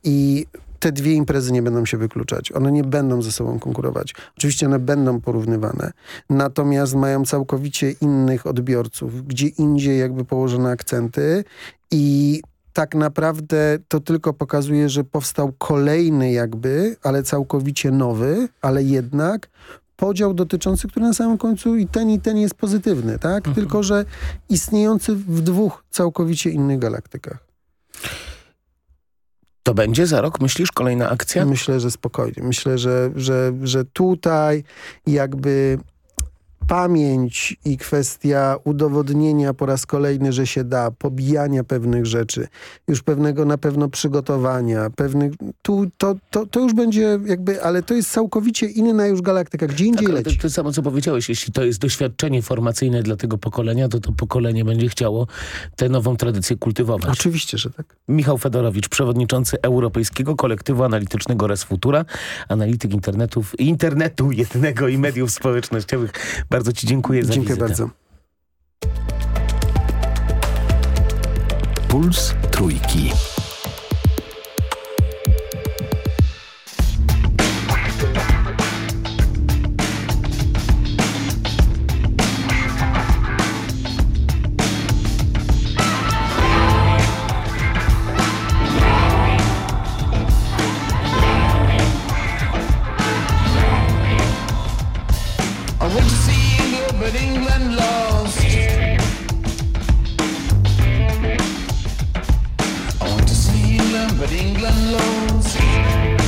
S30: I te dwie imprezy nie będą się wykluczać. One nie będą ze sobą konkurować. Oczywiście one będą porównywane, natomiast mają całkowicie innych odbiorców, gdzie indziej jakby położone akcenty i tak naprawdę to tylko pokazuje, że powstał kolejny jakby, ale całkowicie nowy, ale jednak podział dotyczący, który na samym końcu i ten i ten jest pozytywny, tak? Tylko, że istniejący w dwóch całkowicie innych galaktykach.
S29: To będzie za rok, myślisz, kolejna akcja?
S30: Myślę, że spokojnie. Myślę, że, że, że tutaj jakby pamięć i kwestia udowodnienia po raz kolejny, że się da, pobijania pewnych rzeczy, już pewnego na pewno przygotowania, pewnych, tu, to, to, to już będzie jakby, ale to jest całkowicie inna już galaktyka, gdzie indziej
S29: Tak,
S30: leci.
S29: to, to samo, co powiedziałeś, jeśli to jest doświadczenie formacyjne dla tego pokolenia, to to pokolenie będzie chciało tę nową tradycję kultywować.
S30: Oczywiście, że tak.
S29: Michał Fedorowicz, przewodniczący Europejskiego Kolektywu Analitycznego Res Futura, analityk internetów, internetu jednego i mediów społecznościowych. Bardzo Ci dziękuję za
S30: Dziękuję
S29: wizytę.
S30: bardzo.
S28: Puls Trójki.
S15: But England lost.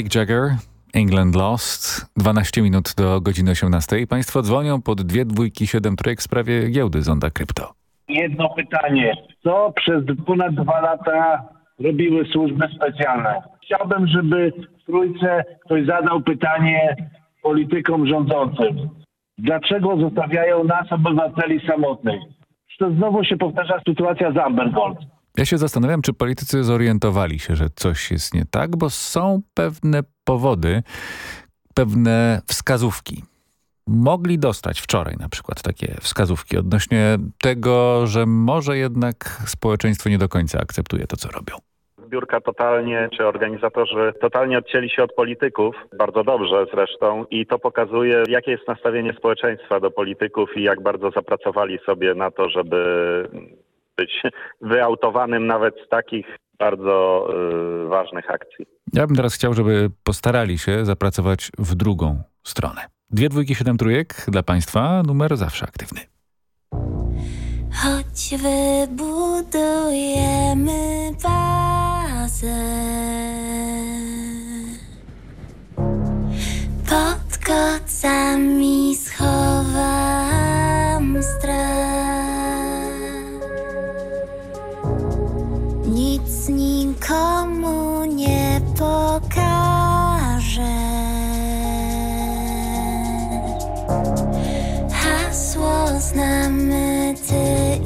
S1: Mick Jagger, England Lost, 12 minut do godziny 18. Państwo dzwonią pod dwie dwójki siedem trójek w sprawie giełdy Zonda Krypto.
S31: Jedno pytanie. Co przez ponad dwa lata robiły służby specjalne? Chciałbym, żeby w trójce ktoś zadał pytanie politykom rządzącym. Dlaczego zostawiają nas, obywateli, samotnych? Czy to znowu się powtarza sytuacja z Amber Gold?
S1: Ja się zastanawiam, czy politycy zorientowali się, że coś jest nie tak, bo są pewne powody, pewne wskazówki. Mogli dostać wczoraj na przykład takie wskazówki odnośnie tego, że może jednak społeczeństwo nie do końca akceptuje to, co robią.
S32: Biurka totalnie, czy organizatorzy totalnie odcięli się od polityków, bardzo dobrze zresztą, i to pokazuje, jakie jest nastawienie społeczeństwa do polityków i jak bardzo zapracowali sobie na to, żeby być wyautowanym nawet z takich bardzo y, ważnych akcji.
S1: Ja bym teraz chciał, żeby postarali się zapracować w drugą stronę. Dwie dwójki, siedem trójek dla Państwa, numer zawsze aktywny.
S33: Choć wybudujemy bazę Pod kocami schowam strach nikomu nie pokażę. Hasło znamy ty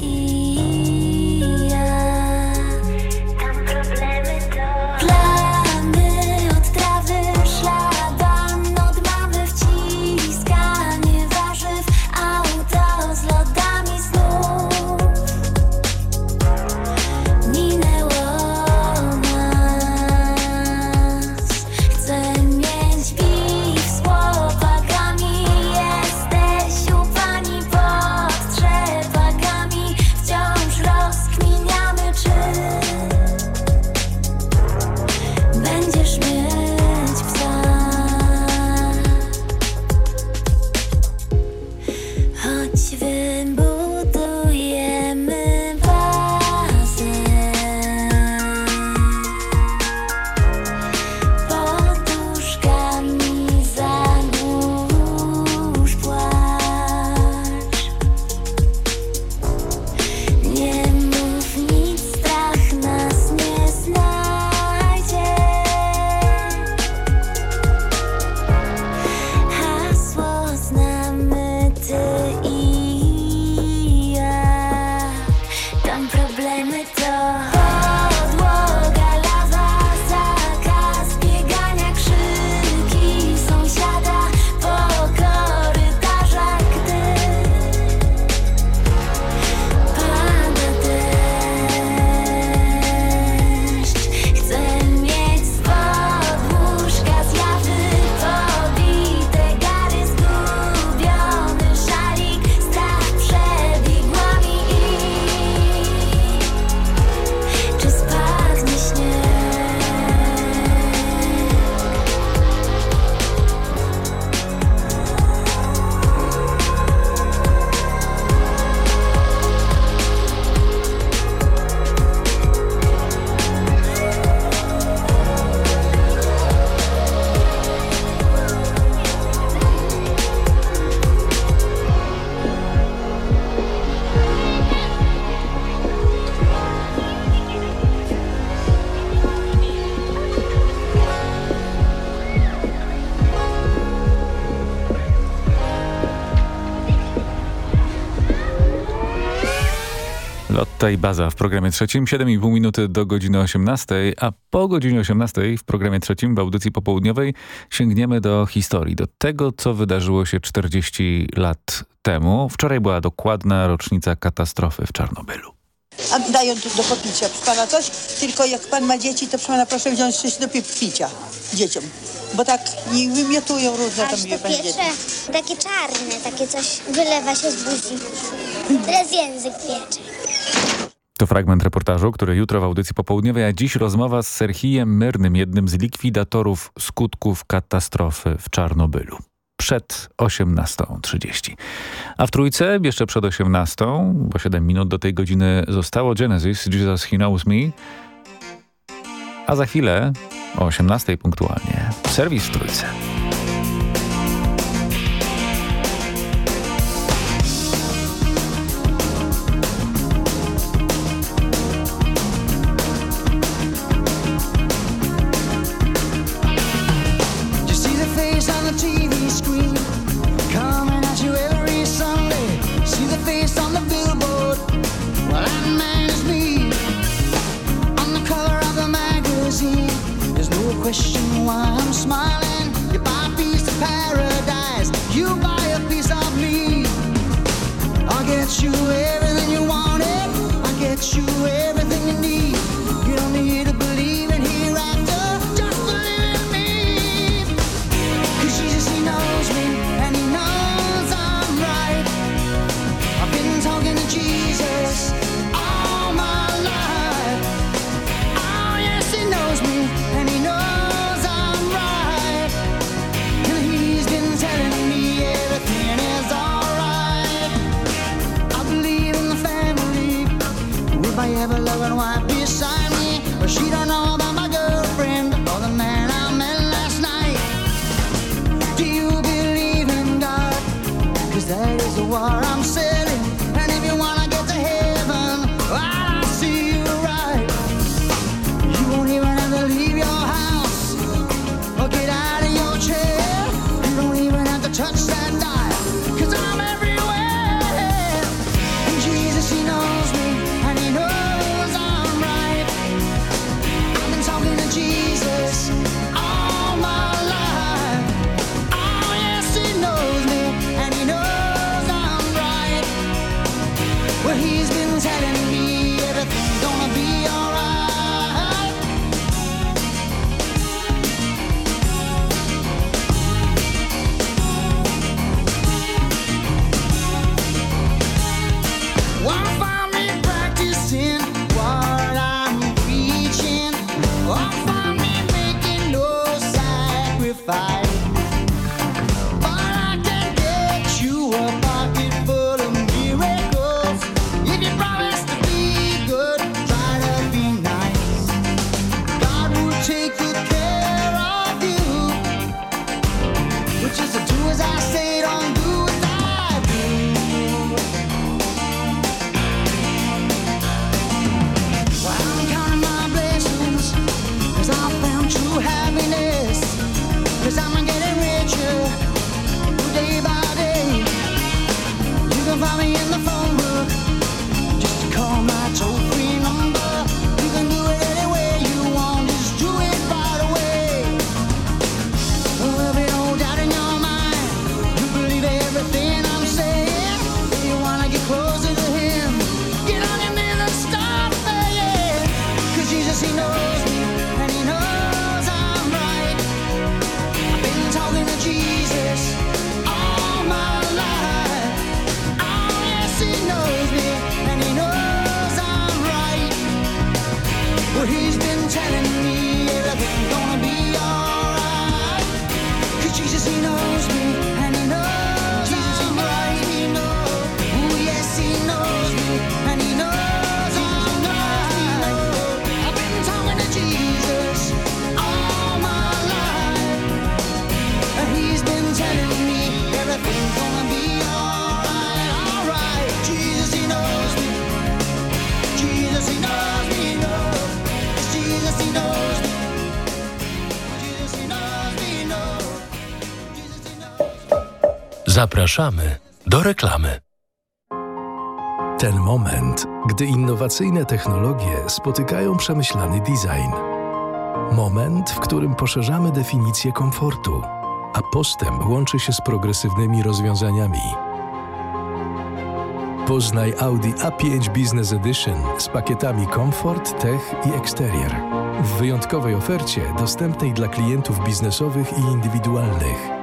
S33: Choć wybudujemy i
S1: Baza w programie trzecim, 7,5 minuty do godziny 18, a po godzinie 18 w programie trzecim w audycji popołudniowej sięgniemy do historii, do tego, co wydarzyło się 40 lat temu. Wczoraj była dokładna rocznica katastrofy w Czarnobylu.
S34: A dają do popicia pana coś, tylko jak pan ma dzieci, to pana proszę wziąć coś do picia dzieciom. Bo tak i wymiotują różne
S33: Aż tam
S34: wie
S33: pan
S34: dzieci.
S33: pierwsze takie czarne, takie coś wylewa się z buzi. Teraz język piecze.
S1: To fragment reportażu, który jutro w audycji popołudniowej, a dziś rozmowa z Serhijem Myrnym, jednym z likwidatorów skutków katastrofy w Czarnobylu przed 18.30. A w trójce, jeszcze przed 18.00, bo 7 minut do tej godziny zostało, Genesis, Jesus He Knows Me. A za chwilę o 18.00 punktualnie serwis w trójce.
S15: I
S28: Zapraszamy do reklamy. Ten moment, gdy innowacyjne technologie spotykają przemyślany design. Moment, w którym poszerzamy definicję komfortu, a postęp łączy się z progresywnymi rozwiązaniami. Poznaj Audi A5 Business Edition z pakietami komfort, tech i eksterier. W wyjątkowej ofercie dostępnej dla klientów biznesowych i indywidualnych.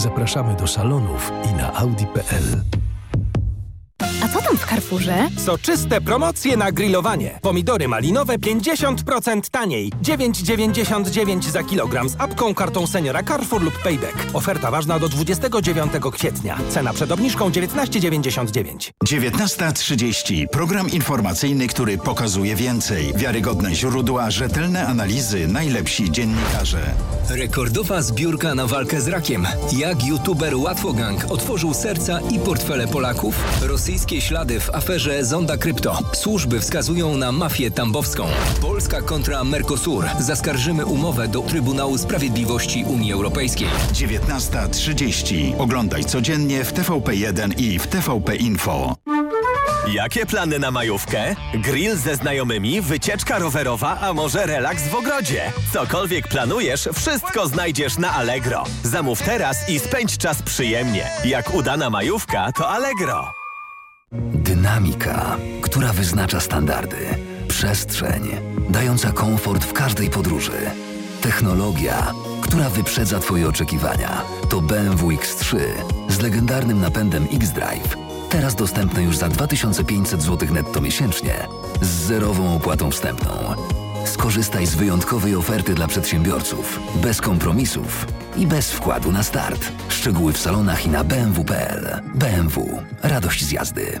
S28: Zapraszamy do salonów i na audi.pl.
S35: A co tam w Carrefourze?
S36: Soczyste promocje na grillowanie. Pomidory malinowe 50% taniej. 9,99 za kilogram z apką, kartą seniora Carrefour lub Payback. Oferta ważna do 29 kwietnia. Cena przed obniżką 19,99.
S37: 19.30. Program informacyjny, który pokazuje więcej. Wiarygodne źródła, rzetelne analizy, najlepsi dziennikarze.
S38: Rekordowa zbiórka na walkę z rakiem. Jak youtuber Łatwogang otworzył serca i portfele Polaków? Rosyjskie ślady w aferze Zonda Krypto. Służby wskazują na mafię tambowską. Polska kontra Mercosur. Zaskarżymy umowę do Trybunału Sprawiedliwości Unii Europejskiej.
S37: 19.30. Oglądaj codziennie w TVP1 i w TVP Info.
S39: Jakie plany na majówkę? Grill ze znajomymi, wycieczka rowerowa, a może relaks w ogrodzie? Cokolwiek planujesz, wszystko znajdziesz na Allegro. Zamów teraz i spędź czas przyjemnie. Jak udana majówka, to Allegro.
S40: Dynamika, która wyznacza standardy. Przestrzeń, dająca komfort w każdej podróży. Technologia, która wyprzedza Twoje oczekiwania. To BMW X3 z legendarnym napędem X-Drive. Teraz dostępne już za 2500 zł netto miesięcznie z zerową opłatą wstępną. Skorzystaj z wyjątkowej oferty dla przedsiębiorców, bez kompromisów i bez wkładu na start. Szczegóły w salonach i na bmw.pl. BMW. Radość z jazdy.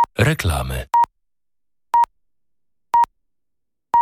S28: reklamy.